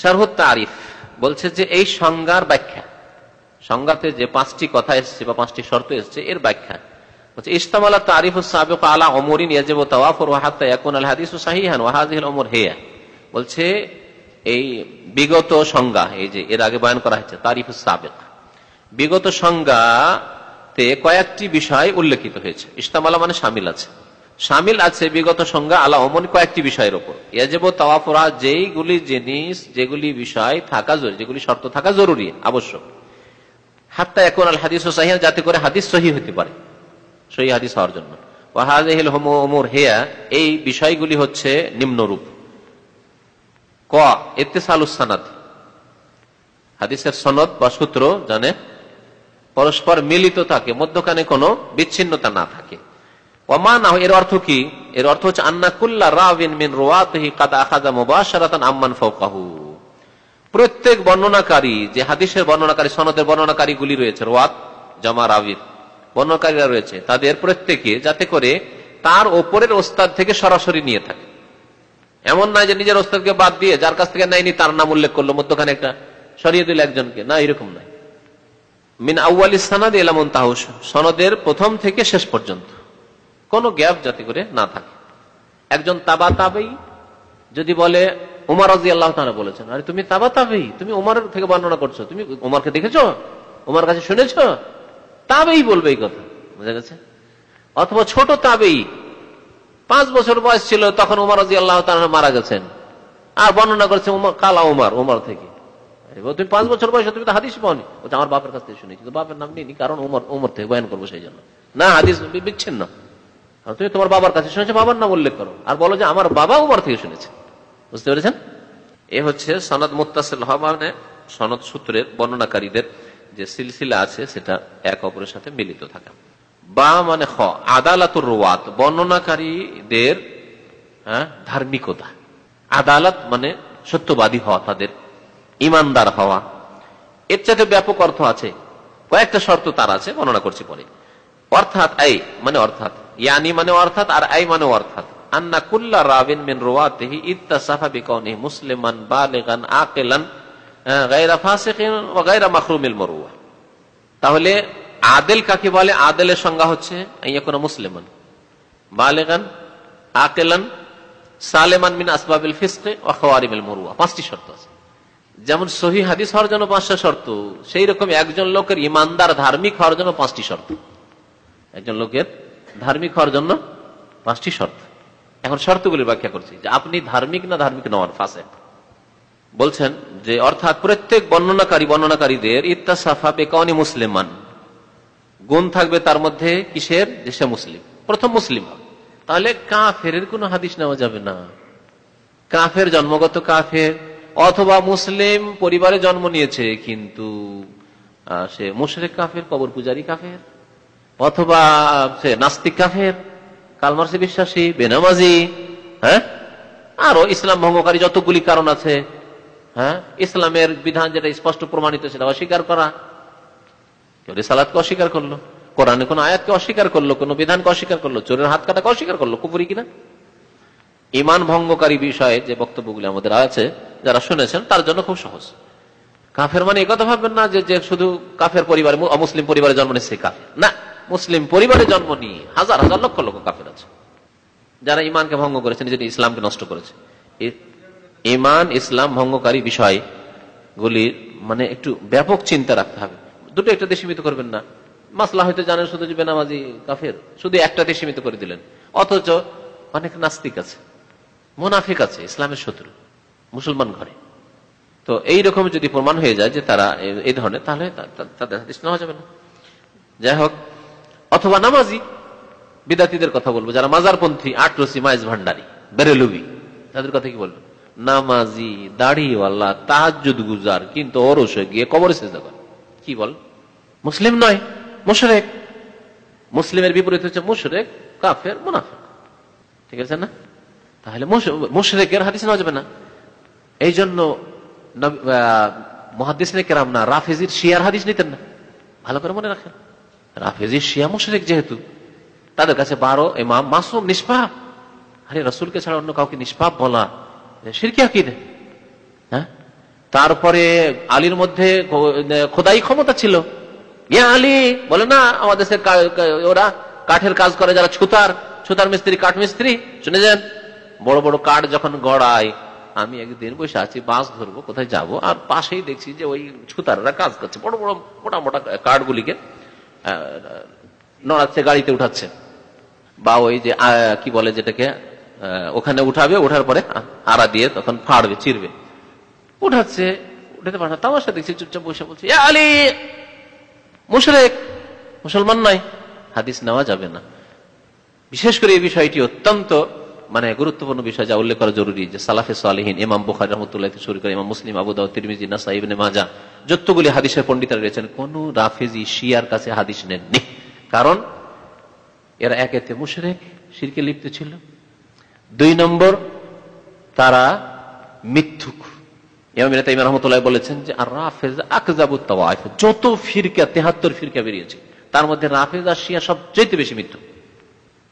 শারহুত বলছে যে এই সংজ্ঞার ব্যাখ্যা, সংজ্ঞাতে যে পাঁচটি কথা এসছে বা পাঁচটি শর্ত এসছে, এর ব্যাখ্যা। ইস্তামালা তারিফ আলা বলছে, এই বিগত সংজ্ঞা, এই যে এর আগে করা হয়েছে, তারিফ বিগত কয়েকটি বিষয় উল্লেখিত হয়েছে। ইস্তামালা মানে সামিল আছে। সামিল আছে বিগত সংজ্ঞা আলা অমন কয়েকটি বিষয়ের উপর। ইয়াজেব তাওয়াফরা যেইগুলি জিনিস, যেগুলি বিষয় থাকা জরুরি, যেগুলি শর্ত থাকা জরুরি, আবশ্যক। হাত্তা এখন আল হাদিস সাহিয়া যাতে করে হাদিস সহি হতে পারে, সহি হাদিস হওয়ার জন্য। হেয়া, এই বিষয়গুলি হচ্ছে নিম্নরূপ। ক এতেসালুসানাদ হাদিসের সনদ বা সূত্র জানে, পরস্পর মিলিত থাকে, মধ্যখানে কোনো বিচ্ছিন্নতা না থাকে। ওমান এর অর্থ কি? এর অর্থ হচ্ছে, আন্না কুল্লা রাবিন মিন রোয়াতহি কাদা আখাদা আম্মান ফাওকাহু। প্রত্যেক বর্ণনাকারী, যে হাদিসের বর্ণনাকারী, সনদের বর্ণনাকারী গুলি রয়েছে রোয়াত জামা রাবির বর্ণনাকারীরা রয়েছে, তাদের প্রত্যেকে যাতে করে তার ওপরের ওস্তাদ থেকে সরাসরি নিয়ে থাকে। এমন নয় যে নিজের ওস্তাদকে বাদ দিয়ে যার কাছ থেকে নেয়নি, তার নাম উল্লেখ করল, মধ্যখানে একটা সরিয়ে দিল একজনকে। না, এরকম নয়। মিন আউ্য়াল সানাদ এলামন তাহুস সনদের প্রথম থেকে শেষ পর্যন্ত। কোনো গ্যাপ যাতে করে না থাকে। একজন তাবা তাবেই যদি বলে, উমার রাজি আল্লাহ তারা বলেছেন, আরে তুমি তাবা তাবেই তুমি উমারের থেকে বর্ণনা করছ, তুমি উমারকে দেখেছ? উমার কাছে শুনেছ? তাবেই বলবে এই কথা, বুঝা গেছে? অথবা ছোট তাবেই পাঁচ বছর বয়স ছিল, তখন উমার রাজি আল্লাহ তারা মারা গেছেন। আর বর্ণনা করছে, উমর, কালা উমার উমার থেকে। তুমি পাঁচ বছর বয়সে, তুমি তো হাদিস পাওনি। আমার বাপের কাছ থেকে শুনেছি তো বাপের নাম নিই কারণ উমর উমর থেকে বয়ান করব সেই জন্য। না, হাদিস বিচ্ছিন্ন। তুমি তোমার বাবার কাছে শুনেছো, বাবার নাম উল্লেখ করো। আর বলো যে আমার বাবা উমর থেকে শুনেছে। বুঝতে পেরেছেন? এ হচ্ছে সনদ মুত্তাসিল হওয়া মানে সনদ সূত্রের বর্ণনাকারীদের যে সিলসিলা আছে, সেটা এক অপরের সাথে মিলিত থাকা। বা মানে খ, আদালাতুর রোয়াত, বর্ণনাকারীদের হ্যাঁ ধার্মিকতা। আদালত মানে সত্যবাদী হওয়া, তাদের ইমানদার হওয়া। এর চাইতে ব্যাপক অর্থ আছে। কয়েকটা শর্ত তার আছে, বর্ণনা করছি পরে। অর্থাৎ এই মানে অর্থাৎ ইয়ানি মানে অর্থাৎ আর আই মানে অর্থাৎ। আন্না কুল্লা রাবিন মিন রোয়াতিহি ইত্তাসাফা বিকাউনিহি মুসলিমান বালিগান আকিলান গায়রা ফাসিকিন ওয়া গায়রা মাখরুমিল মরুয়া তাহলে আদেল কাকে বলে? আদেলের সংজ্ঞা হচ্ছে কোন মুসলিমান বালেগান আকেলান সালেমান মিন আসবাবিল ফিসকে ও খাওয়ারিমিল মরুয়া পাঁচটি শর্ত আছে। যেমন সহি হাদিস হওয়ার জন্য পাঁচটা শর্ত, সেই রকম একজন লোকের ইমানদার ধার্মিক হওয়ার জন্য পাঁচটি শর্ত। একজন লোকের ধার্মিক হওয়ার জন্য পাঁচটি শর্ত। এখন শর্তগুলি ব্যাখ্যা করছি যে আপনি ধার্মিক না ধার্মিক নন, ফাঁসে। বলছেন যে অর্থাৎ প্রত্যেক বর্ণনাকারী বর্ণনাকারীদের ইত্তাসাফা বেকানি মুসলিমান। গুণ থাকবে তার মধ্যে কিসের? যে সে মুসলিম। প্রথম মুসলিম হবে। তাহলে কাফের কোনো হাদিস নেওয়া যাবে না। কাফের জন্মগত কাফের অথবা মুসলিম পরিবারে জন্ম নিয়েছে, কিন্তু সে মুশরেক কাফের কবর পূজারী কাফের। অথবা সে নাস্তিক কাফের, কালমার্সে বিশ্বাসী, বেনামাজি হ্যাঁ? আরও ইসলাম ভঙ্গকারী যতগুলি কারণ আছে হ্যাঁ? ইসলামের বিধান যেটা স্পষ্ট প্রমাণিত, সেটা অস্বীকার করা। কেউ রেসালাতকে অস্বীকার করল, কোরআনে কোন আয়াতকে অস্বীকার করল, কোন বিধানকে অস্বীকার করল, চোরের হাত কাটাকে অস্বীকার করল কুপুরি কিনা? ইমান ভঙ্গকারী বিষয়ে যে বক্তব্যগুলি আমাদের আছে, যারা শুনেছেন, তার জন্য খুব সহজ। কাফের মানে একথা ভাববেন না যে শুধু কাফের পরিবারে, অমুসলিম পরিবারে জন্ম নিচ্ছে কাফের। না। মুসলিম পরিবারে জন্ম নিয়ে হাজার হাজার লক্ষ লক্ষ কাফের আছে। যারা ইমানকে ভঙ্গ করেছে, নিজের ইসলামকে নষ্ট করেছে। ইমান ইসলাম ভঙ্গকারী বিষয়গুলি মানে একটু ব্যাপক চিন্তা রাখতে হবে। দুটো একটাতে সীমিত করবেন না। মাসলা হয়তো জানেন শুধু যে বেনামাজি কাফের। শুধু একটাতে সীমিত করে দিলেন। অথচ অনেক নাস্তিক আছে, মোনাফিক আছে, ইসলামের শত্রু, মুসলমান ঘরে। তো এই রকম যদি প্রমাণ হয়ে যায় যে তারা এই ধরনের, তাহলে তাদের হাদিস নেওয়া যাবে না। যাই হোক অথবা নামাজি বিদাতিদের কথা বলব। যারা মাজারপন্থী, আটরসি, মাইজ ভান্ডারি, বেরেলুবি, তাদের কথা কি বলব? নামাজি, দাড়িওয়ালা তাহাজুদ গুজার, কিন্তু ওরসে গিয়ে কবর সেজদা করে। কি বল? মুসলিম নয়, মুশরেক। মুসলিমের বিপরীত হচ্ছে মুশরেক, কাফের, মুনাফেক। ঠিক আছে না? তাহলে মুশরেকের হাদিস নেওয়া যাবে না। এই জন্য মহাদিস কেরাম না, রাফেজির শিয়ার হাদিস নিতেন না। ভালো করে মনে রাখেন। রাফেজির শিয়া মুশরেক যেহেতু, তাদের কাছে বারো এমাম মাসুম নিষ্পাপ। আরে, রসুলকে ছাড়া অন্য কাউকে নিষ্পাপ বলা সিরকি আকিদে। হ্যাঁ? তারপরে আলীর মধ্যে খোদাই ক্ষমতা ছিল। ইয়া আলী, বলে না আমাদের ওরা কাঠের কাজ করে, যারা ছুতার ছুতার মিস্ত্রি, কাঠ মিস্ত্রি শুনে যান বড় বড় কাঠ যখন গড়ায়, আমি একদিন বসে আছি বাস ধরবো, কোথায় যাব, আর পাশেই দেখছি যে ওই ছুতাররা কাজ করছে, বড় বড় মোটা মোটা কাঠগুলিকে। নড়াচ্ছে, গাড়িতে উঠাচ্ছে। বা ওই যে কি বলে যেটাকে ওখানে উঠাবে, ওঠার পরে আড়া দিয়ে তখন ফাড়বে, চিরবে। উঠাচ্ছে, উঠাতে না, তামাশা দেখছি, চুপচাপ বসে বলছে "এ আলী, মুশরেক, মুসলমান নয়। হাদিস নেওয়া যাবে না। বিশেষ করে এই বিষয়টি অত্যন্ত মানে গুরুত্বপূর্ণ বিষয় যা উল্লেখ করা জরুরি যে সালাফে সালেহীন, ইমাম বুখারি রহমতুল্লাহ শুরু করে ইমাম মুসলিম, আবু দাউদ, তিরমিজি নাসা ইবনে মাজা যতগুলি হাদিসের পণ্ডিতরা রয়েছেন, কোন রাফেজি, শিয়ার কাছে হাদিস নেননি। কারণ এরা একেতে মুশরেক, শিরকে লিপ্ত ছিল। দুই নম্বর, তারা মিথ্যুক। যত ফিরকা 73 ফিরকা বেরিয়েছে, তার মধ্যে রাফেজ আর শিয়া বেশি মিথ্যু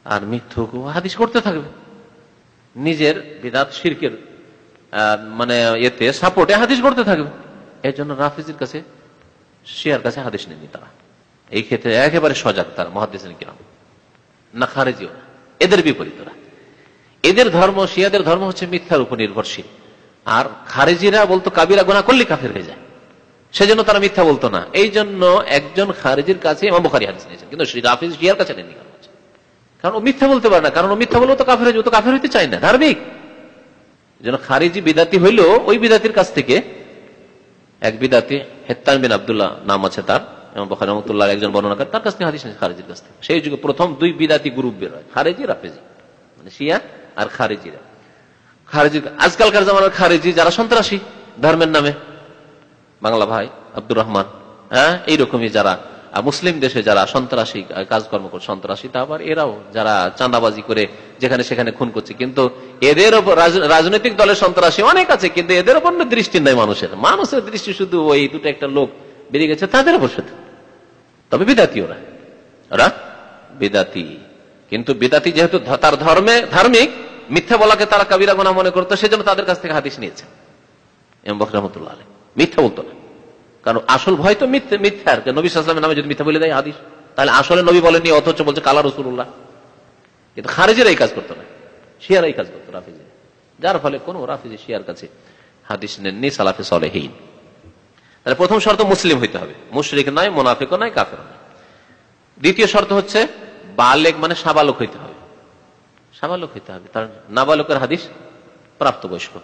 আর মিথ্যুক হাদিস করতে থাকবে। নিজের বিদাত শিরকের মানে এতে সাপোর্টে হাদিস করতে থাকবে। এই জন্য রাফিজের কাছে শিয়ার কাছে হাদিস নেননি তারা। এই ক্ষেত্রে একেবারে সজাগ তারা মহাদিস কিরাম। না খারেজিও এদের বিপরীত এদের ধর্ম শিয়াদের ধর্ম হচ্ছে মিথ্যার উপর নির্ভরশীল। আর খারেজিরা বলতো কাবিরা গোনা করলে কাফের হয়ে যায়। সেজন্য তারা মিথ্যা বলতো না। এই জন্য একজন খারেজির কাছে ইমাম হাদিস নিয়েছেন। কিন্তু রাফিজ শিয়ার কাছে নেননি কারণ ও মিথ্যা বলতে পারে না। কারণ ও মিথ্যা বলব তো কাফের হয়ে যাবে, তো কাফের হইতে চায় না। ধার্মিক। যেন খারিজি বিদাতি হইল ওই বিদাতির কাছ থেকে এক বিদাতি, হেত্তান বিন আবদুল্লাহ নাম আছে তার একজন বর্ণনা তার কাছ থেকে খারেজির কাছ থেকে। সেই যুগে প্রথম দুই বিদাতি গ্রুপ বের হয়, খারেজি, রাফেজি মানে শিয়া আর খারেজিরা। খারেজি আজকালকার জামানার খারেজি যারা সন্ত্রাসী, ধর্মের নামে। বাংলা ভাই আব্দুর রহমান হ্যাঁ এইরকমই যারা মুসলিম দেশে যারা সন্ত্রাসী কাজকর্ম করে সন্ত্রাসী, তা আবার এরাও যারা চাঁদাবাজি করে যেখানে সেখানে খুন করছে। কিন্তু এদের ওপর রাজনৈতিক দলের সন্ত্রাসী অনেক আছে, কিন্তু এদের ওপর দৃষ্টি নাই মানুষের। মানুষের দৃষ্টি শুধু ওই দুটো একটা লোক বেরিয়ে গেছে, তাদের ওপর শুধু। তবে বিদাতি ওরা। ওরা বিদাতি। কিন্তু বিদাতি যেহেতু তার ধর্মে ধার্মিক, মিথ্যা বলাকে তারা কাবিরা গোনা মনে করতো, সেজন্য তাদের কাছ থেকে হাদিস নিয়েছে। এম বকর রহমতুল্লাহ মিথ্যা বলতো না। কারণ আসল ভয় তো মিথ্যে, মিথ্যার। নবী সাল্লামের নামে যদি মিথ্যা বলে দেয় হাদিস, তাহলে আসলে নবী বলেনি অথচ বলছে কালা রসুল্লাহ কিন্তু খারেজের এই কাজ করতো না। শিয়ার এই কাজ করতো রাফিজে। যার ফলে কোন রাফিজে শিয়ার কাছে হাদিস নেননি, সালাফে সলেহীন। তাহলে প্রথম শর্ত মুসলিম হইতে হবে। মুশরিক নয় মোনাফিকও নয় কাফের নয় দ্বিতীয় শর্ত হচ্ছে বালেক মানে সাবালক হইতে হবে। সাবালক হইতে হবে। তার নাবালকের হাদিস প্রাপ্তবয়স্ক।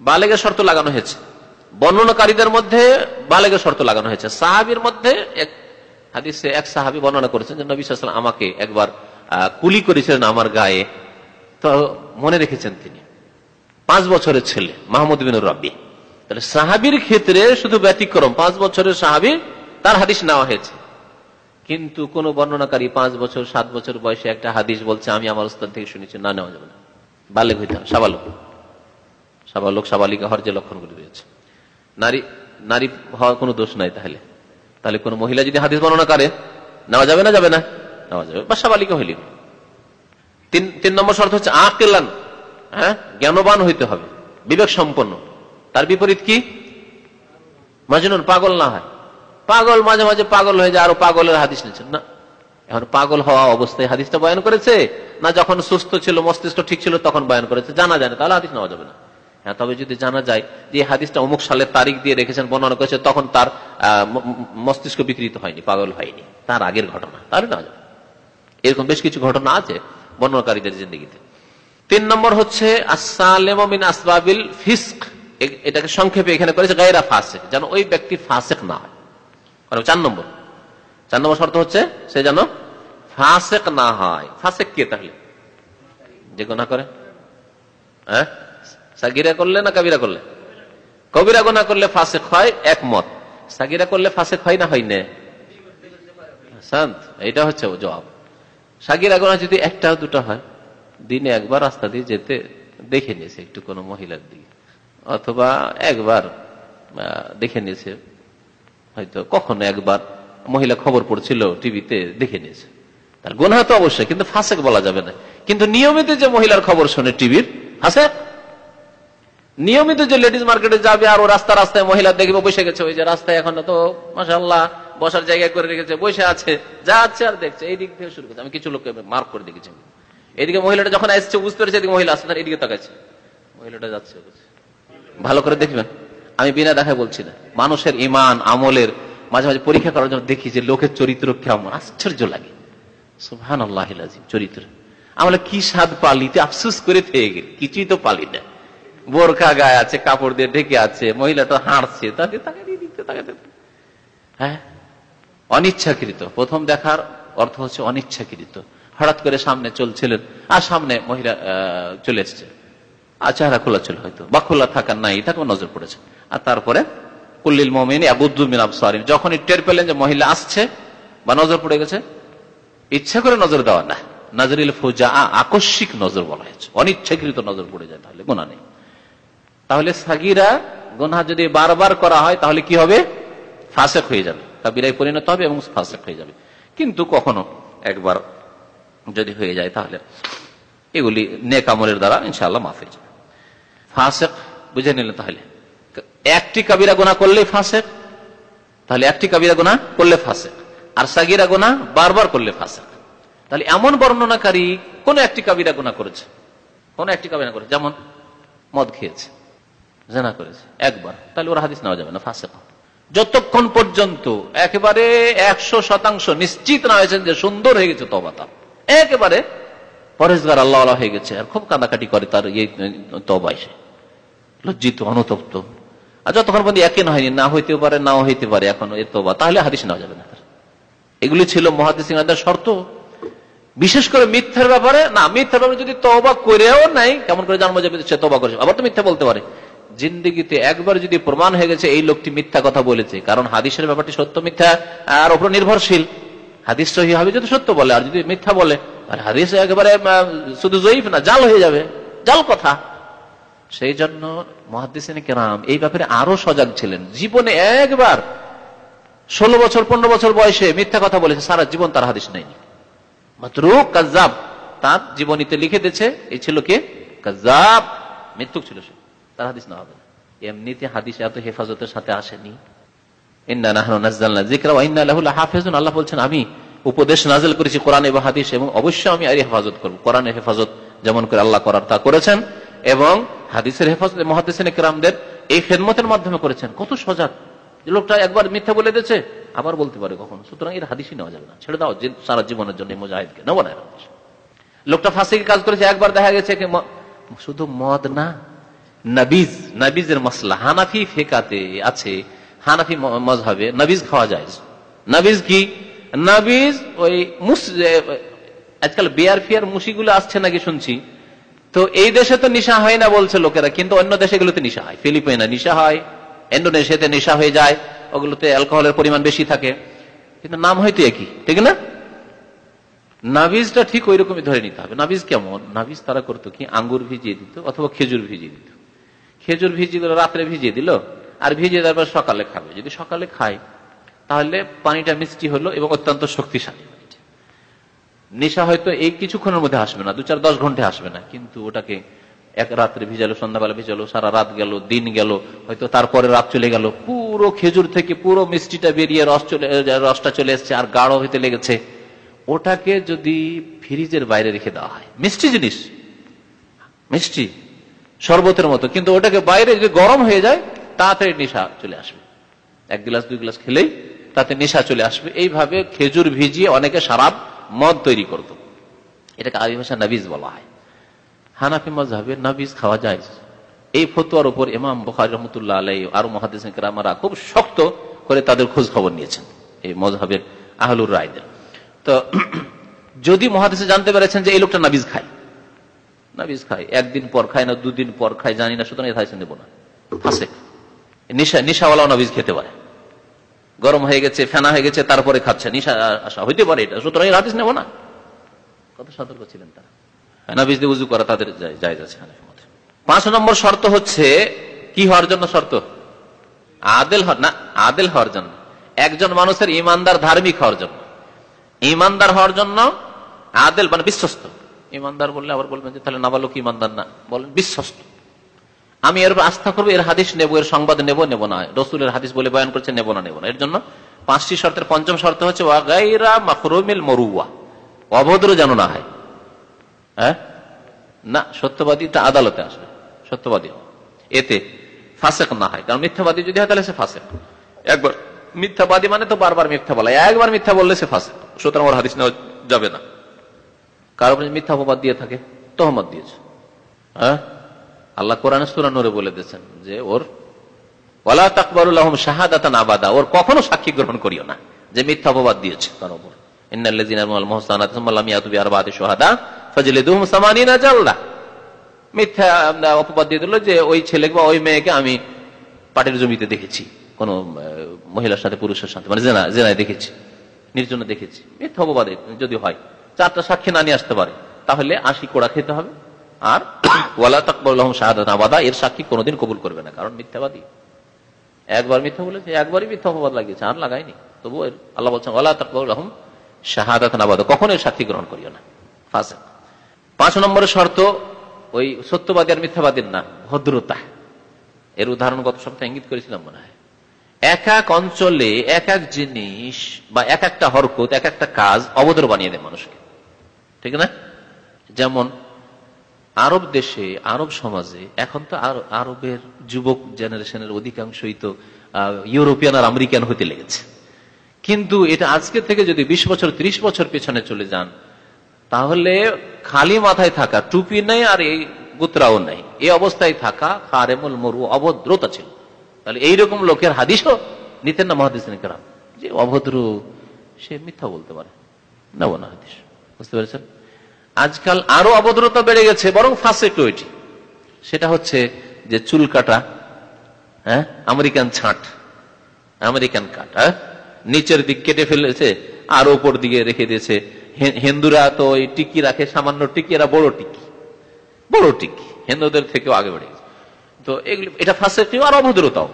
বালেকের শর্ত লাগানো হয়েছে। বর্ণনাকারীদের মধ্যে বালেগের শর্ত লাগানো হয়েছে। সাহাবির মধ্যে এক হাদিসে এক সাহাবি বর্ণনা করেছেন যে নবী সাল্লাম আমাকে একবার কুলি করেছিলেন আমার গায়ে। তো মনে রেখেছেন তিনি। পাঁচ বছরের ছেলে, মাহমুদ বিন রব্বি। তাহলে সাহাবির ক্ষেত্রে শুধু ব্যতিক্রম, পাঁচ বছরের সাহাবি, তার হাদিস নেওয়া হয়েছে। কিন্তু কোন বর্ণনাকারী পাঁচ বছর, সাত বছর বয়সে একটা হাদিস বলছে, আমি আমার উস্তাদ থেকে শুনেছি, না, নেওয়া যাবে না। বালেক হইতে হবে, সাবালক। সাবালক, সাবালিকা হওয়ার যে লক্ষণগুলি রয়েছে। নারী নারী হওয়ার কোনো দোষ নাই তাহলে। তাহলে কোন মহিলা যদি হাদিস বর্ণনা করে, নেওয়া যাবে না যাবে না? নেওয়া যাবে। বা সাবালিকা হইলি তিন তিন নম্বর শর্ত হচ্ছে আকেলান হ্যাঁ? জ্ঞানবান হইতে হবে। বিবেক সম্পন্ন। তার বিপরীত কি? মাজনুন, পাগল না হয়। পাগল মাঝে মাঝে পাগল হয়ে যায়, আরও পাগলের হাদিস নিচ্ছেন। না। এখন পাগল হওয়া অবস্থায় হাদিসটা বয়ান করেছে, না যখন সুস্থ ছিল, মস্তিষ্ক ঠিক ছিল, তখন বয়ান করেছে। জানা যায় না, তাহলে হাদিস নেওয়া যাবে না। হ্যাঁ তবে যদি জানা যায় যে হাদিসটা অমুক সালের তারিখ দিয়ে রেখেছেন, বর্ণনা করেছে, তখন তার মস্তিষ্ক বিকৃত হয়নি, পাগল হয়নি। তার আগের ঘটনা, তাহলে নেওয়া যাবে। এরকম বেশ কিছু ঘটনা আছে বর্ণনাকারীদের জিন্দগিতে। তিন নম্বর হচ্ছে আসবাবিল ফিস্ক। এটাকে সংক্ষেপে এখানে করেছে, গায়রা ফাসেক, যেন ওই ব্যক্তি ফাসেক না হয়। চার নম্বর। চার নম্বর শর্ত হচ্ছে, সে যেন ফাসেক না হয়। ফাসেক কে তাহলে? যে গোনা করে? হ্যাঁ? সাগিরা করলে না কাবিরা করলে? কবিরা গোনা করলে ফাসেক হয়, একমত। সাগিরা করলে ফাসেক হয় না হয় এটা হচ্ছে জবাব। সাগিরা গোনা যদি একটা দুটো হয়, দিনে একবার রাস্তা দিয়ে যেতে দেখে নিয়েছে একটু কোনো মহিলার দিকে। অথবা একবার দেখে নিয়েছে, হয়তো কখনো একবার মহিলা খবর পড়ছিল টিভিতে দেখে নিয়েছে। তার গোনা তো অবশ্যই, কিন্তু ফাঁসেক বলা যাবে না। কিন্তু নিয়মিত যে মহিলার খবর শোনে টিভির হাসে নিয়মিত যে লেডিস মার্কেটে যাবে আর ও রাস্তা রাস্তায় মহিলা দেখবে, বসে গেছে। ওই যে রাস্তায় এখন তো মাসাল্লাহ বসার জায়গা করে রেখেছে, বসে আছে। যাচ্ছে আর দেখছে। এই দিক থেকে শুরু করছে আমি কিছু লোককে মার্ক করে দেখেছি এদিকে মহিলাটা যখন আসছে, বুঝতে পেরেছে এদিকে মহিলা আসছে এদিকে তাকাচ্ছে। মহিলাটা যাচ্ছে ভালো করে দেখবেন আমি বিনা দেখায় বলছি না। মানুষের ইমান, আমলের মাঝে মাঝে পরীক্ষা করার জন্য দেখি যে লোকের চরিত্র কেমন। আশ্চর্য লাগে। সুহান আল্লাহ চরিত্র। আমরা কি স্বাদ পালিতে আফসুস করে থেকে গেল। কিছুই তো পালি না। বোরখা গায়ে আছে, কাপড় দিয়ে ঢেকে আছে মহিলাটা হাঁটছে, তাকে তাকে দিয়ে দিতে, তাকে হ্যাঁ? অনিচ্ছাকৃত। প্রথম দেখার অর্থ হচ্ছে অনিচ্ছাকৃত। হঠাৎ করে সামনে চলছিলেন, আর সামনে মহিলা চলে এসছে। আর চেহারা খোলা ছিল হয়তো, বা খোলা থাকার নাই তাকে নজর পড়েছে। আর তারপরে কুল্লিল মোমিন আবুদ্দুমিন আবসারিম, যখনই টের পেলেন যে মহিলা আসছে, বা নজর পড়ে গেছে, ইচ্ছা করে নজর দেওয়া না নজরিল ফৌজা আকস্মিক নজর বলা হয়েছে। অনিচ্ছাকৃত নজর পড়ে যায়, তাহলে গোনা নেই। তাহলে সাগিরা গোনা যদি বারবার করা হয়, তাহলে কি হবে? ফাঁসেক হয়ে যাবে। কাবিরাই পরিণত হবে এবং ফাঁসেক হয়ে যাবে। কিন্তু কখনো একবার যদি হয়ে যায়, তাহলে এগুলি নেকামলের দ্বারা ইনশাল্লাহ মাফ হয়ে যাবে। ফাঁসেক, বুঝে নিলেন তাহলে? একটি কাবিরা গোনা করলে ফাঁসেক, তাহলে একটি কাবিরা গোনা করলে ফাঁসেক। আর সাগিরা গোনা বারবার করলে ফাঁসেক। তাহলে এমন বর্ণনাকারী কোন একটি কাবিরা গোনা করেছে? কোন একটি কাবিরা করেছে? যেমন মদ খেয়েছে। জেনা করেছে, একবার। তাহলে ওর হাদিস নেওয়া যাবে না, ফাঁসেক। যতক্ষণ পর্যন্ত একেবারে একশো শতাংশ নিশ্চিত না হয়েছেন যে সুন্দর হয়ে গেছে তবাতা একেবারে পরেশগার আল্লাহ হয়ে গেছে, আর খুব কান্দাকাটি করে তার ইয়ে তবা এসে লজ্জিত, অনুতপ্ত। আর যতক্ষণ পর্যন্ত একে না হয়নি, না হইতে পারে, নাও হইতে পারে, এখন এ তবা তাহলে হাদিস নেওয়া যাবে না এগুলি ছিল মহাদিস শর্ত। বিশেষ করে মিথ্যার ব্যাপারে, না, মিথ্যার ব্যাপারে যদি তবা করেও নাই, কেমন করে জানব যে সে তবা করেছে? আবার তো মিথ্যা বলতে পারে। জিন্দিগিতে একবার যদি প্রমাণ হয়ে গেছে, এই লোকটি মিথ্যা কথা বলেছে। কারণ হাদিসের ব্যাপারটি সত্য মিথ্যা, আর ওপর নির্ভরশীল। হাদিস সহি হবে যদি সত্য বলে, আর যদি মিথ্যা বলে, আর হাদিস একেবারে শুধু জয়ীফ না, জাল হয়ে যাবে। জাল কথা। সেই জন্য মহাদিসিন কেরাম এই ব্যাপারে আরও সজাগ ছিলেন। জীবনে একবার ষোলো বছর, পনেরো বছর বয়সে মিথ্যা কথা বলেছে, সারা জীবন তার হাদিস নেয়নি। মাত্র কাজাব তার জীবনীতে লিখে দিয়েছে, এই ছিল কে? কাজাব মৃত্যুক ছিল সে। তার হাদিস না হবে। এমনিতে হাদিস এত হেফাজতের সাথে আসেনি। আল্লাহ বলছেন, আমি উপদেশ নাজেল করেছি কোরআন এবং হাদিস এবং অবশ্যই আমি আর হেফাজত করব। কোরআনের হেফাজত যেমন করে আল্লাহ করার তা করেছেন এবং হাদিসের হেফাজত মহাদিসেন এই খেদমতের মাধ্যমে করেছেন। কত সজাগ। লোকটা একবার মিথ্যা বলে দিয়েছে, আবার বলতে পারে কখনো। সুতরাং এর হাদিসই নেওয়া যাবে না। ছেড়ে দাও সারা জীবনের জন্য মুজাহিদকে। নেব না লোকটা ফাঁসি কাজ করেছে, একবার দেখা গেছে শুধু মদ না নাবিজ, নাবিজের মশলা। হানাফি ফেকাতে আছে, হানাফি মজহাবে নাবিজ খাওয়া যায় নাবিজ কি? নাবিজ ওই আজকাল বিয়ার ফিয়ার মুসিগুলো আসছে নাকি শুনছি। তো এই দেশে তো নিশা হয় না বলছে লোকেরা, কিন্তু অন্য দেশেগুলোতে নিশা হয়। ফিলিপাইনা নিশা হয় ইন্ডোনেশিয়াতে নেশা হয়ে যায়, ওগুলোতে অ্যালকোহলের পরিমাণ বেশি থাকে। কিন্তু নাম হয়তো একই, ঠিক না? নাবিজটা ঠিক ওই রকমই ধরে নিতে হবে। নাবিজ কেমন? নাবিজ তারা করতো কি? আঙ্গুর ভিজিয়ে দিত অথবা খেজুর ভিজিয়ে দিত। খেজুর ভিজিয়ে দিল, রাত্রে ভিজিয়ে দিল, আর ভিজিয়ে দেওয়ার পর সকালে খাবে। যদি সকালে খায়, তাহলে পানিটা মিষ্টি হলো এবং অত্যন্ত শক্তিশালী। নেশা হয়তো এই কিছুক্ষণের মধ্যে আসবে না দু চার দশ ঘণ্টা আসবে না, কিন্তু ওটাকে এক রাত্রে ভিজালো, সন্ধ্যাবেলা ভিজালো, সারা রাত গেল, দিন গেল, হয়তো তারপরে রাত চলে গেল, পুরো খেজুর থেকে পুরো মিষ্টিটা বেরিয়ে রস চলে, রসটা চলে এসছে, আর গাঢ় হইতে লেগেছে। ওটাকে যদি ফ্রিজের বাইরে রেখে দেওয়া হয়, মিষ্টি জিনিস, মিষ্টি। শরবতের মতো। কিন্তু ওটাকে বাইরে যদি গরম হয়ে যায় তাড়াতাড়ি নেশা চলে আসবে। এক গ্লাস, দুই গ্লাস খেলেই তাতে নেশা চলে আসবে। এইভাবে খেজুর ভিজিয়ে অনেকে সারাপ মদ তৈরি করত। এটাকে আবি ভাষা নাবিজ বলা হয়। হানাফি মজাহের নাবিজ খাওয়া যায়। এই ফতুয়ার উপর ইমাম বখারি রহমতুল্লাহ আলাই আর মহাদিসরা খুব শক্ত করে তাদের খোঁজ খবর নিয়েছেন এই মজহাবের আহলুর রায়দের। তো, যদি মহাদেশে জানতে পেরেছেন যে এই লোকটা নাবিজ খায়। নাবিজ খায়? একদিন পর খায় না, দুদিন পর খায়, জানি না, সুতরাং হাদিস নেব না। ফাঁসে নিশা, নিশাওয়ালাও নাবিজ খেতে পারে। গরম হয়ে গেছে, ফেনা হয়ে গেছে, তারপরে খাচ্ছে। নিশা আসা, হইতে পারে এটা, সুতরাং হাদিস নেব না। কত সতর্ক ছিলেন তারা? নাবিজ দিয়ে উজু করা তাদের যায় যাচ্ছে পাঁচ নম্বর শর্ত হচ্ছে, কি হওয়ার জন্য শর্ত? আদেল না, আদেল হওয়ার জন্য। একজন মানুষের ইমানদার ধার্মিক হওয়ার জন্য। ইমানদার হওয়ার জন্য আদেল মানে বিশ্বস্ত। ইমানদার বললে আবার বলবেন যে, তাহলে নাবালক ইমানদার না। বলেন, বিশ্বস্ত। আমি এর আস্থা করব, এর হাদিস নেব, এর সংবাদ নেব নেব না। রসুলের হাদিস বলে বয়ান করছে নেব না নেব না। এর জন্য পাঁচটি শর্তের পঞ্চম শর্ত হচ্ছে অভদ্র যেন না হয়। হ্যাঁ? না সত্যবাদীটা আদালতে আসবে। সত্যবাদী। এতে ফাঁসেক না হয়। কারণ মিথ্যাবাদী যদি হয়, তাহলে সে ফাসেক। একবার মিথ্যাবাদী মানে তো বারবার মিথ্যা বলা। একবার মিথ্যা বললে সে ফাসেক। সুতরাং ওর হাদিস নেওয়া যাবে না। কারও মিথ্যা অপবাদ দিয়ে থাকে, তহমত দিয়েছে। হ্যাঁ? আল্লাহ কোরআন সুরানোরে বলে দিয়েছেন যে ওর ওলা তাকবরুল আহম শাহাদাতান আবাদা ওর কখনো সাক্ষী গ্রহণ করিও না যে মিথ্যা অপবাদ দিয়েছে সামানিনা জালদা মিথ্যা দিয়ে যে ওই ছেলেকে বা ওই মেয়েকে আমি পাটের জমিতে দেখেছি, কোন মহিলার সাথে, পুরুষের সাথে মানে জেনা, জেনায় দেখেছি, নির্জনে দেখেছি। মিথ্যা অপবাদে যদি হয় চারটা সাক্ষী না নিয়ে আসতে পারে। তাহলে আশি কোড়া খেতে হবে। আর ওয়ালা তাকবুল শাহাদাত আবাদা, এর সাক্ষী কোনোদিন কবুল করবে না, কারণ মিথ্যাবাদী। একবার মিথ্যা বলেছে, একবারই মিথ্যা অপবাদ লাগিয়েছে, আর লাগায়নি। তবু আল্লাহ বলছেন, ওয়ালা তাকবুল রহম শাহাদাত আবাদা। কখন এর সাক্ষী গ্রহণ করিও না। পাঁচ নম্বরের শর্ত, ওই সত্যবাদী আর মিথ্যাবাদীর না ভদ্রতা। এর উদাহরণ গত সপ্তাহে ইঙ্গিত করেছিলাম মনে হয়। এক এক অঞ্চলে এক এক জিনিস বা এক একটা হরকত, এক একটা কাজ অবদর বানিয়ে দেয় মানুষকে। ঠিক না? যেমন, আরব দেশে, আরব সমাজে, এখন তো আর- আরবের যুবক জেনারেশনের অধিকাংশই তো ইউরোপিয়ান আর আমেরিকান হতে লেগেছে। কিন্তু এটা আজকে থেকে যদি বিশ বছর, ত্রিশ বছর পেছনে চলে যান, তাহলে খালি মাথায় থাকা, টুপি নেই আর এই গুতরাও নেই। এই অবস্থায় থাকা খারেমুল মরু অভদ্রতা ছিল। তাহলে এইরকম লোকের হাদিসও নিতেন না মহাদিস যে অভদ্র, সে মিথ্যা বলতে পারে। নেব না হাদিস। বুঝতে পেরেছেন? আজকাল আরও অভদ্রতা বেড়ে গেছে, বরং ফাঁসে এটি সেটা হচ্ছে যে চুল কাটা হ্যাঁ? আমেরিকান ছাঁট, আমেরিকান কাট হ্যাঁ? নিচের দিক কেটে ফেলেছে, আর ওপর দিকে রেখে দিয়েছে। হিন্দুরা তো ওই টিকি রাখে, সামান্য টিকি, এরা বড় টিকি। বড় টিকি, হিন্দুদের থেকেও আগে বেড়ে গেছে। তো এগুলি, এটা ফাঁসে কেউ আর অভদ্রতাও।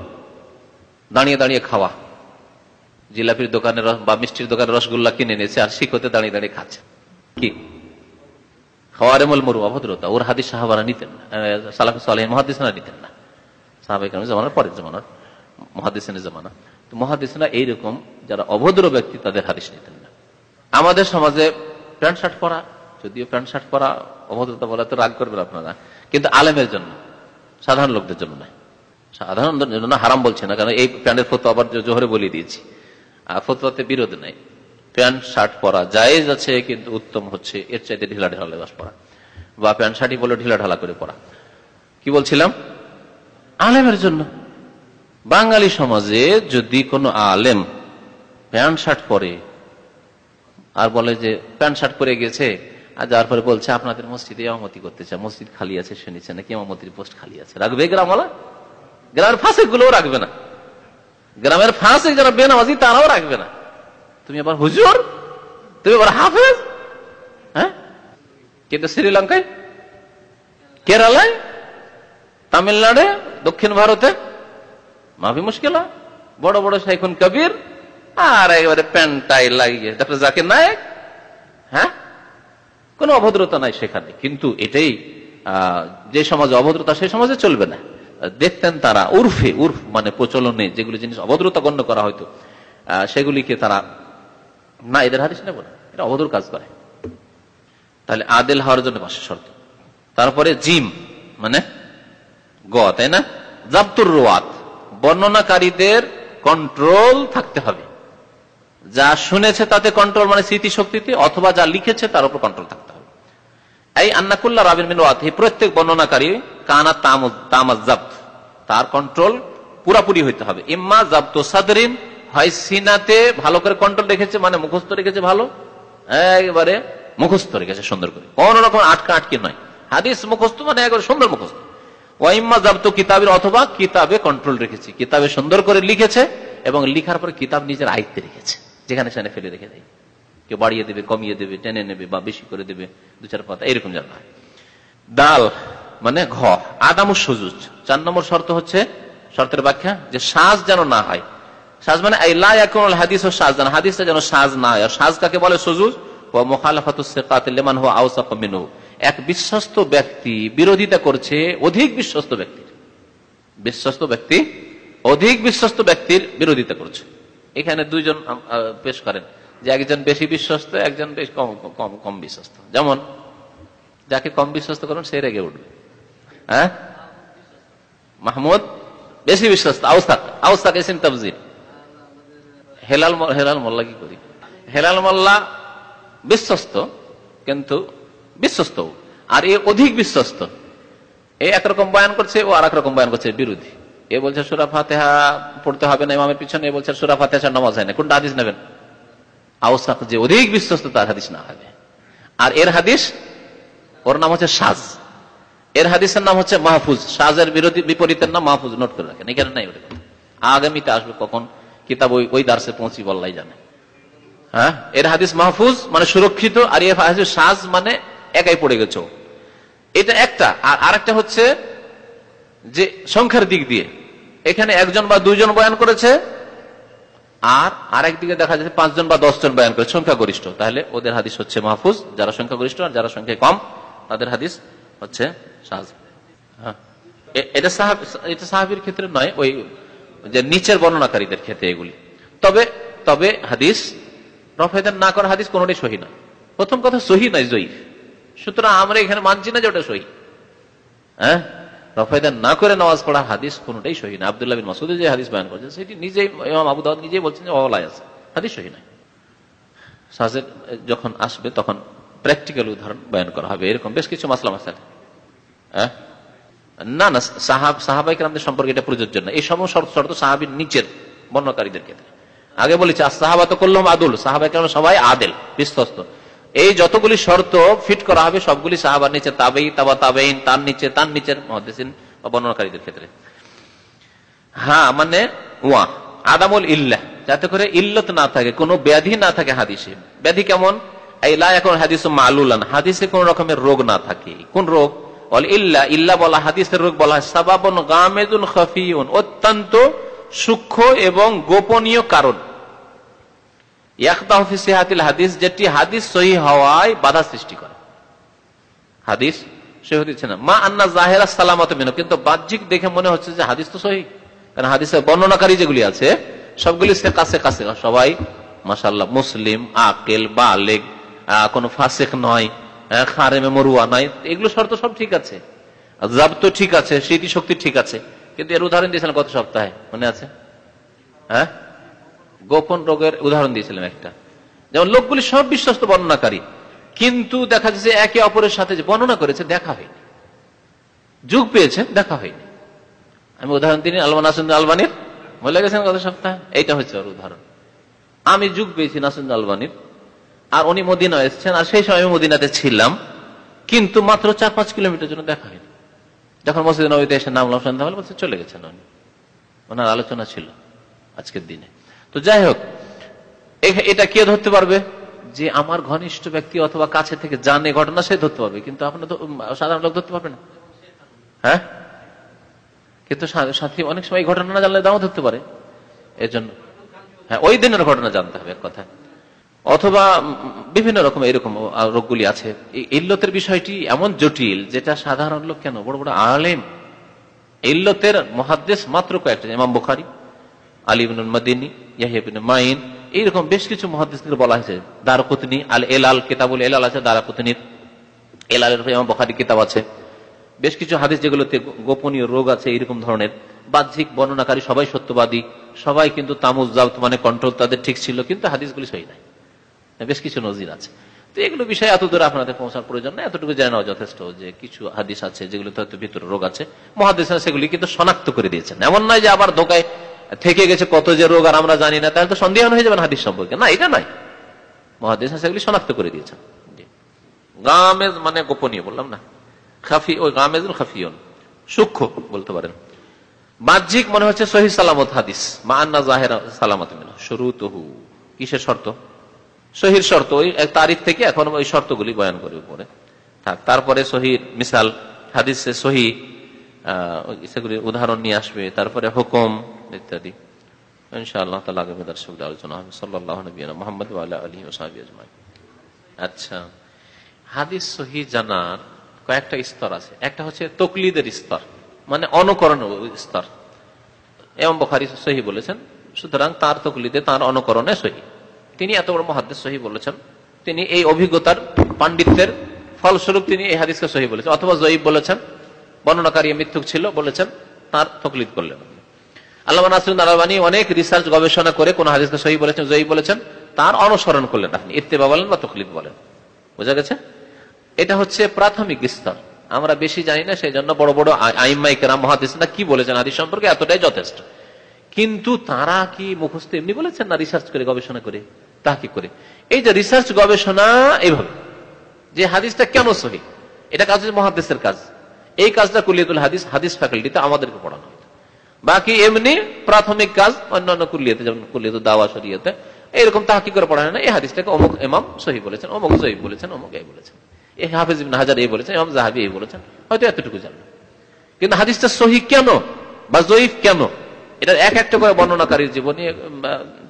দাঁড়িয়ে দাঁড়িয়ে খাওয়া। জিলাপির দোকানে রস- বা মিষ্টির দোকানে রসগোল্লা কিনে এনেছে, আর শিখতে দাঁড়িয়ে দাঁড়িয়ে খাচ্ছে। কি? খাওয়ারেমল মরু অভদ্রতা, ওর হাদিস সাহাবারা নিতেন না। সালাফ নিতেন না। সাহাবাহিক জামানার পরের জামানার, মহাদিসেনের জামানা তো এইরকম যারা অভদ্র ব্যক্তি, তাদের হাদিস নিতেন না। আমাদের সমাজে প্যান্ট শার্ট পরা, যদিও প্যান্ট শার্ট পরা, অভদ্রতা বলা তো রাগ করবেন আপনারা। কিন্তু আলেমের জন্য, সাধারণ লোকদের জন্য নয়। সাধারণ জন্য হারাম বলছে না, কারণ এই প্যান্টের ফতো আবার জোহরে বলে দিয়েছি। আর ফতোয়াতে বিরোধ নেই। প্যান্ট, শার্ট পরা। জায়েজ আছে, কিন্তু উত্তম হচ্ছে। এর চাইতে ঢিলা ঢালা লেবাস পরা। বা প্যান্ট শার্টই বলে ঢিলা ঢালা করে পরা। কি বলছিলাম? আলেমের জন্য। বাঙালি সমাজে যদি কোনো আলেম প্যান্ট, শার্ট পরে, আর বলে যে প্যান্ট, শার্ট পরে গেছে, আর যাওয়ার পরে বলছে, আপনাদের মসজিদে ইমামতি করতে চায়। মসজিদ খালি আছে শুনেছে নাকি ইমামতির পোস্ট খালি আছে। রাখবে গ্রামওয়ালা? গ্রামের ফাঁসে গুলোও রাখবে না। গ্রামের ফাঁসে যারা বেনামাজি, তারাও রাখবে না। তুমি আবার হুজুর? তুমি আবার হাফেজ? হ্যাঁ? কিন্তু শ্রীলঙ্কায়? কেরালায়? তামিলনাড়ে? দক্ষিণ ভারতে? মাফি মুশকিল বড় বড় শাইখুন কবির, আর একেবারে প্যান্টাই লাগিয়ে ডক্টর জাকির নায়ক হ্যাঁ? কোনো অভদ্রতা নাই সেখানে, কিন্তু এটাই যে সমাজে অভদ্রতা, সেই সমাজে চলবে না। দেখতেন তারা, উর্ফে, উর্ফ মানে প্রচলনে যেগুলি জিনিস অভদ্রতা গণ্য করা হয়তো সেগুলিকে তারা না, এদের হাদিস নেব না। এটা অভদ্র কাজ করে। তাহলে আদেল হওয়ার জন্য পাশে শর্ত। তারপরে জিম মানে গ, তাই না? জাবতুর রোয়াত। বর্ণনাকারীদের কন্ট্রোল থাকতে হবে। যা শুনেছে তাতে কন্ট্রোল মানে স্মৃতিশক্তিতে, অথবা যা লিখেছে তার উপর কন্ট্রোল থাকতে হবে। এই আন্নাকুল্লাহ রাবিন মিন এই প্রত্যেক বর্ণনাকারী কানা তামাজ তার কন্ট্রোল পুরাপুরি হইতে হবে। ইম্মা জাব্ত সাদরিন হয় সিনাতে ভালো করে কন্ট্রোল রেখেছে মানে মুখস্থ রেখেছে ভালো? একবারে মুখস্থ রেখেছে, সুন্দর করে। কোন রকম আটকা আটকে নয়। হাদিস মুখস্থ মানে একবারে সুন্দর মুখস্থ। ওয়াইম্মা জাব্ত কিতাবের অথবা কিতাবে কন্ট্রোল রেখেছে। কিতাবে সুন্দর করে লিখেছে এবং লিখার পরে কিতাব নিজের আয়ত্তে রেখেছে। যেখানে সেখানে ফেলে রেখে দেয়। কেউ বাড়িয়ে দেবে, কমিয়ে দেবে, টেনে নেবে বা বেশি করে দেবে, দু চার পাতা, এরকম যেন দাল মানে ঘ। আদাম সজুজ চার নম্বর শর্ত হচ্ছে, শর্তের ব্যাখ্যা যে সাজ যেন না হয়। সাজ মানে হাদিস ও সাজ যেন হাদিসটা যেন সাজ না হয়। সাজ কাকে বলে সজুজ? ও মুখালাফাতুস সিকাত লিমান হুয়া এক বিশ্বস্ত ব্যক্তি বিরোধিতা করছে অধিক বিশ্বস্ত ব্যক্তির। বিশ্বস্ত ব্যক্তি, অধিক বিশ্বস্ত ব্যক্তির বিরোধিতা করছে। এখানে দুইজন পেশ করেন। যে একজন বেশি বিশ্বস্ত, একজন বেশ কম কম কম বিশ্বস্ত। যেমন, যাকে কম বিশ্বস্ত করুন সে রেগে উঠবে। হ্যাঁ? মাহমুদ, বেশি বিশ্বস্ত। আউস্তাক আউস্তাক এসিন তবজির হেলাল হেলাল মোল্লা কি করি? হেলাল মোল্লা বিশ্বস্ত, কিন্তু বিশ্বস্ত আর এ অধিক বিশ্বস্ত। এ একরকম বয়ান করছে, ও আর রকম বয়ান করছে, বিরোধী। এ বলছে, সুরা ফাতেহা পড়তে হবে না ইমামের পিছনে। এ বলছে, সুরা ফাতেহা নামাজ হয় না। কোনটা হাদিস নেবেন? আউসাক যে অধিক বিশ্বস্ত তার হাদিস না হবে। আর এর হাদিস, ওর নাম হচ্ছে সাজ। এর হাদিসের নাম হচ্ছে মাহফুজ। সাজের বিরোধী বিপরীতের নাম মাহফুজ, নোট করে রাখেন। এখানে নাই ওটা আগামীতে আসবে কখন? কিতাব ওই ওই দার্সে পৌঁছি বললাই জানে। হ্যাঁ? এর হাদিস মাহফুজ মানে সুরক্ষিত, আর এর হাদিস সাজ মানে একাই পড়ে গেছে। এটা একটা। আর আরেকটা হচ্ছে যে সংখ্যার দিক দিয়ে। এখানে একজন বা দুইজন বয়ান করেছে, আর আরেক দিকে দেখা যাচ্ছে পাঁচজন বা দশজন বয়ান করে সংখ্যাগরিষ্ঠ। তাহলে ওদের হাদিস হচ্ছে মাহফুজ, যারা সংখ্যাগরিষ্ঠ আর যারা সংখ্যায় কম, তাদের হাদিস হচ্ছে সাজ। হ্যাঁ। এটা সাহাবির ক্ষেত্রে নয়, ওই যে নিচের বর্ণনাকারীদের ক্ষেত্রে এগুলি। তবে তবে হাদিস, রফেদান না করা হাদিস কোনোটাই সহি নয়। প্রথম কথা সহি নয়, জয়ীফ। সুতরাং আমরা এখানে মানছি না যে ওটা সহি। হ্যাঁ? রফায়দান না করে নামাজ পড়া হাদিস কোনটাই সহি না আবদুল্লাহ বিন মাসুদ যে হাদিস বয়ান করছেন, সেটি নিজেই ইমাম আবু দাউদ নিজেই বলছেন যে অলাই আছে। হাদিস সহি নয়। সাজের যখন আসবে, তখন প্র্যাকটিক্যাল উদাহরণ বয়ান করা হবে। এরকম বেশ কিছু মাসলা মাসাল হ্যাঁ? না না, সাহাব সাহাবাইকে আমাদের সম্পর্কে এটা প্রযোজ্য না। এই সমস্ত শর্ত সাহাবির নিচের বর্ণকারীদের ক্ষেত্রে। আগে বলেছি সাহাবা তো করলাম আদুল সাহাবাই কেন সবাই আদেল, বিশ্বস্ত। এই যতগুলি শর্ত ফিট করা হবে, সবগুলি সাহাবার নিচে তাবেই তাবা তাবেইন তার নিচে, তার নিচের মহাদেসিন বা বর্ণনাকারীদের ক্ষেত্রে। হ্যাঁ মানে ওয়া, আদামুল ইল্লাহ, যাতে করে ইল্লত না থাকে, কোনো ব্যাধি না থাকে হাদিসে। ব্যাধি কেমন? এই এখন হাদিস মালুলান, হাদিসে কোন রকমের রোগ না থাকে। কোন রোগ? ইল্লা ইল্লা বলা হাদিসের রোগ বলা হয়। সাবাবন গামেদুন অত্যন্ত সূক্ষ্ম এবং গোপনীয় কারণ। হাদিস, যেটি হাদিস সহি হওয়ায় বাধা সৃষ্টি করে। হাদিস মা আন্না জাহেরা সালামত মেনো কিন্তু বাহ্যিক দেখে মনে হচ্ছে যে হাদিস তো সহি। কারণ হাদিসের বর্ণনাকারী যেগুলি আছে, সবগুলি সে কাছে কাছে সবাই মাসাল্লাহ মুসলিম, আকেল, বালেগ কোনো ফাসেক নয়। খারেমে, মরুয়া নয় এগুলো শর্ত সব ঠিক আছে। জাব তো ঠিক আছে, স্মৃতি শক্তি ঠিক আছে। কিন্তু এর উদাহরণ দিয়েছিলেন গত সপ্তাহে, মনে আছে? হ্যাঁ? গোপন রোগের উদাহরণ দিয়েছিলাম একটা। যেমন লোকগুলি সব বিশ্বস্ত বর্ণনাকারী, কিন্তু দেখা যাচ্ছে একে অপরের সাথে যে বর্ণনা করেছে, দেখা হয়নি। যুগ পেয়েছে, দেখা হয়নি। আমি উদাহরণ দিন আলমান নাসুন আলবানির। বলে গেছেন গত সপ্তাহে? এইটা হচ্ছে ওর উদাহরণ। আমি যুগ পেয়েছি নাসুন আলবানির। আর উনি মদিনা এসেছেন, আর সেই সময় আমি মদিনাতে ছিলাম। কিন্তু মাত্র চার পাঁচ কিলোমিটার জন্য দেখা হয়নি। যখন মসজিদ নবীতে এসে নামলাম সন্ধ্যা হলে, বলছে, চলে গেছেন উনি। ওনার আলোচনা ছিল আজকের দিনে। তো যাই হোক এটা কে ধরতে পারবে? যে আমার ঘনিষ্ঠ ব্যক্তি অথবা কাছে থেকে জানে ঘটনা, সে ধরতে পারবে। কিন্তু আপনার সাধারণ লোক ধরতে পারবে না। হ্যাঁ? কিন্তু সাথী অনেক সময় ঘটনা না জানলে দাও ধরতে পারে। এর জন্য হ্যাঁ ওই দিনের ঘটনা জানতে হবে, এক কথা অথবা বিভিন্ন রকম এরকম রোগগুলি আছে। ইল্লতের বিষয়টি এমন জটিল, যেটা সাধারণ লোক কেন? বড় বড় আলেম। ইল্লতের মহাদ্দেশ মাত্র কয়েকটা ইমাম বুখারি মাইন বেশ কিছু বলা হয়েছে। আল এলাল এলাল আছে এলালের ইমাম বুখারি কিতাব আছে। বেশ কিছু হাদিস যেগুলোতে গোপনীয় রোগ আছে ধরনের। বাহ্যিক বর্ণনাকারী সবাই সত্যবাদী, সবাই কিন্তু তামুজ মানে কন্ট্রোল তাদের ঠিক ছিল, কিন্তু হাদিসগুলি সহি নাই। বেশ কিছু নজির আছে। তো এগুলো বিষয়ে এত দূরে আপনাদের পৌঁছার প্রয়োজন না এতটুকু জেনে নেওয়া যথেষ্ট যে কিছু হাদিস আছে যেগুলোতে হয়তো ভিতরে রোগ আছে। মহাদিস সেগুলি কিন্তু শনাক্ত করে দিয়েছেন। এমন নয় যে আবার ধোকায় থেকে গেছে কত যে রোগ আর আমরা জানি না, তাহলে তো সন্দেহ হয়ে যাবেন হাদিস সম্পর্কে। না, এটা নয়। মহাদিস সেগুলি শনাক্ত করে দিয়েছেন। গামেজ মানে গোপনীয়, বললাম না। খাফি, ওই গামেজুল খাফিয়ন। সূক্ষ্ম বলতে পারেন। বাহ্যিক মনে হচ্ছে সহি সালামত হাদিস। মা আন্না জাহেরা সালামত মিনা শুরু তহু কিসের শর্ত? সহির শর্ত, ওই তারিখ থেকে এখন ওই শর্তগুলি বয়ান করে উপরে। থাক, তারপরে সহির মিসাল, হাদিসে সহি সেগুলির উদাহরণ নিয়ে আসবে, তারপরে হুকুম ইত্যাদি। ইনশাআল্লাহ তালা আগামী দর্শকদের আলোচনা হবে। সাল্লাহ নবীনা মোহাম্মদ আলী ওসাহাবি আজমাই আচ্ছা হাদিস সহি জানার কয়েকটা স্তর আছে। একটা হচ্ছে তকলিদের স্তর মানে অনুকরণ স্তর। এবং বখারি সহি বলেছেন, সুতরাং তার তকলিদে তার অনুকরণে সহি। তিনি এত বড় মহাদ্দেশ সহি বলেছেন। তিনি এই অভিজ্ঞতার পাণ্ডিত্যের ফলস্বরূপ তিনি এই হাদিসকে সহি বলেছেন। অথবা জয়ীব বলেছেন, বর্ণনাকারী মিথ্যুক ছিল, বলেছেন, তার তকলিদ করলেন আল্লাহ অনেক রিসার্চ গবেষণা করে কোন হাদিসকে সহি বলেছেন জয়ী বলেছেন, তার অনুসরণ করলেন আপনি, ইত্তেবা বলেন বা বলেন। বোঝা গেছে? এটা হচ্ছে প্রাথমিক স্তর। আমরা বেশি জানি না সেই জন্য বড় বড় আইমাইকেরা মহাদিসরা কি বলেছেন হাদিস সম্পর্কে এতটাই যথেষ্ট। কিন্তু তারা কি মুখস্থ এমনি বলেছেন না রিসার্চ করে, গবেষণা করে? তা কি করে? এই যে রিসার্চ গবেষণা এইভাবে। যে হাদিসটা কেন সহি? এটা কাজ মহাদেশের কাজ। এই কাজটা কুলিয়াতুল হাদিস হাদিস ফ্যাকাল্টিতে আমাদেরকে পড়ানো হয় বাকি এমনি প্রাথমিক কাজ, অন্যান্য কুলিয়াতে যেমন কুলিয়াতুল দাওয়া শরিয়াতে এরকম তাহা কি করে পড়ানো না? এই হাদিসটাকে অমুক এমাম সহি বলেছেন, অমুক জয়ী বলেছেন, অমুক এই বলেছেন। এই হাফিজ হাজার এই বলেছেন, ইমাম জাহাবি এই বলেছেন, হয়তো এতটুকু জানবেন কিন্তু হাদিসটা সহি কেন? বা জয়ীফ কেন? এটা এক একটা করে বর্ণনাকারীর জীবনী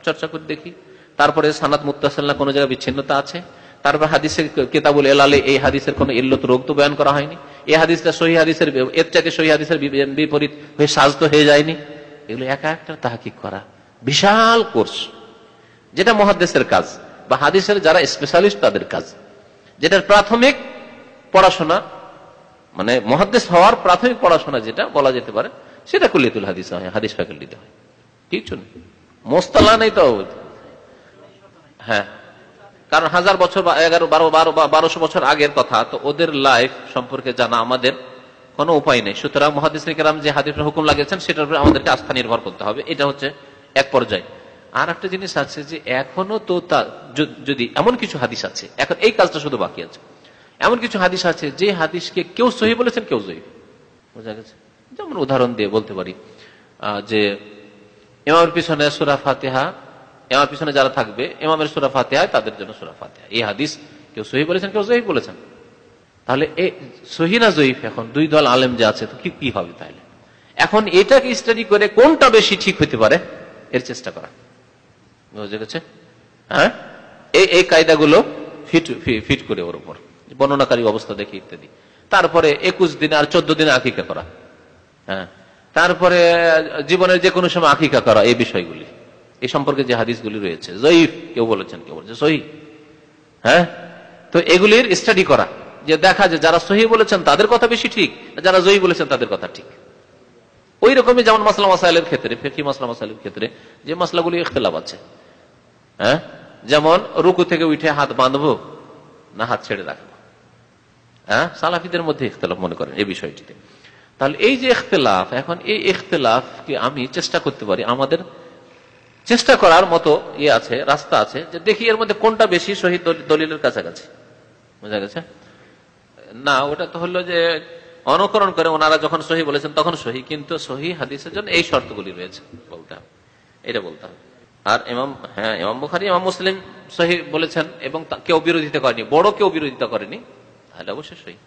চর্চা করে দেখি। তারপরে সানাত মুত্তাসাল্লা কোনো জায়গায় বিচ্ছিন্নতা আছে? তারপর হাদিসের কেতাবুল এলালে এই হাদিসের কোন ইল্লত রোগ তো বয়ান করা হয়নি। এই হাদিসটা সহি হাদিসের এর চাকে সহি হাদিসের বিপরীত হয়ে সাজতো হয়ে যায়নি। এগুলো একা একটা তাহাকিক করা। বিশাল কোর্স। যেটা মহাদেশের কাজ বা হাদিসের যারা স্পেশালিস্ট তাদের কাজ। যেটার প্রাথমিক পড়াশোনা মানে মহাদেশ হওয়ার প্রাথমিক পড়াশোনা যেটা বলা যেতে পারে, সেটা কুলিয়াতুল হাদিস হয়, হাদিস ফ্যাকাল্টিতে হয়। নেই। মোস্তালা নেই তো। হ্যাঁ। কারণ হাজার বছর বা এগারো, বারো বারো, বা বারোশো বছর আগের কথা, তো ওদের লাইফ সম্পর্কে জানা আমাদের কোনো উপায় নেই। সুতরাং মহাদিস কেরাম যে হাদিসের হুকুম লাগিয়েছেন, সেটার উপরে আমাদেরকে আস্থা নির্ভর করতে হবে। এটা হচ্ছে এক পর্যায়ে। আর একটা জিনিস আছে যে, এখনও তো তা যদি এমন কিছু হাদিস আছে, এখন এই কাজটা শুধু বাকি আছে। এমন কিছু হাদিস আছে যে হাদিসকে কেউ সহি বলেছেন, কেউ জয়ী। বোঝা গেছে? যেমন উদাহরণ দিয়ে বলতে পারি যে ইমামের পিছনে সুরা ফাতেহা ইমামের পিছনে যারা থাকবে, এমামের সুরা ফাতেহায় তাদের জন্য সুরা ফাতেহা। এই হাদিস কেউ সহি বলেছেন, কেউ জয়ী বলেছেন। তাহলে এই সহি না জয়ীফ? এখন দুই দল আলেম যে আছে, তো কি কি হবে তাহলে? এখন এটাকে স্টাডি করে কোনটা বেশি ঠিক হতে পারে, এর চেষ্টা করা। বুঝে গেছে? হ্যাঁ? এই এই কায়দাগুলো ফিট ফিট করে ওর উপর। বর্ণনাকারী অবস্থা দেখে ইত্যাদি। তারপরে একুশ দিনে আর চোদ্দ দিনে আকিকা করা। হ্যাঁ? তারপরে জীবনের যে কোনো সময় আকিকা করা, এই বিষয়গুলি। এই সম্পর্কে যে হাদিসগুলি রয়েছে জয়ীফ কেউ বলেছেন, কেউ বলেছে সহি। হ্যাঁ? তো এগুলির স্টাডি করা, যে দেখা যে যারা সহি বলেছেন তাদের কথা বেশি ঠিক যারা জয়ী বলেছেন তাদের কথা ঠিক। ওই রকমই যেমন মাসলা মাসাইলের ক্ষেত্রে ফেকি মাসলা মাসাইলের ক্ষেত্রে যে মাসলাগুলি ইখতলাফ আছে। হ্যাঁ? যেমন রুকু থেকে উঠে হাত বাঁধবো, না হাত ছেড়ে রাখব। হ্যাঁ? সালাফিদের মধ্যে ইখতলাফ মনে করেন এই বিষয়টিতে। তাহলে এই যে ইখতলাফ, এখন এই ইখতলাফকে আমি চেষ্টা করতে পারি আমাদের চেষ্টা করার মতো ইয়ে আছে, রাস্তা আছে, যে দেখি এর মধ্যে কোনটা বেশি শহীদ দলিলের কাছাকাছি। বোঝা গেছে? না, ওটা তো হলো যে অনুকরণ করে ওনারা যখন সহি বলেছেন তখন সহি, কিন্তু সহি হাদিসের জন্য এই শর্তগুলি রয়েছে, বলতে হবে। এটা বলতে হবে। আর ইমাম হ্যাঁ ইমাম বুখারি, ইমাম মুসলিম সহি বলেছেন এবং কেউ বিরোধিতা করেনি, বড় কেউ বিরোধিতা করেনি, তাহলে অবশ্যই সহি।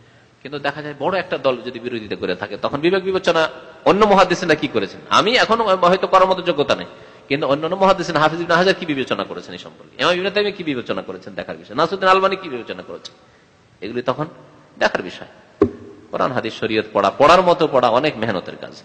কিন্তু দেখা যায় বড় একটা দল যদি বিরোধিতা করে থাকে, তখন বিবেক বিবেচনা অন্য মহাদিসেরা কি করেছেন? আমি এখনও হয়তো করার মতো যোগ্যতা নেই। কিন্তু অন্যান্য মহাদিসেন হাফিজ হাজার কি বিবেচনা করেছেন এই সম্পর্কে? এমন বিভিন্ন তাইমিয়া কি বিবেচনা করেছেন দেখার বিষয়? নাসুদ্দিন আলমানি কি বিবেচনা করেছেন? এগুলি তখন দেখার বিষয়। কোরআন, হাদিস, শরীয়ত পড়া, পড়ার মতো পড়া অনেক মেহনতের কাজ।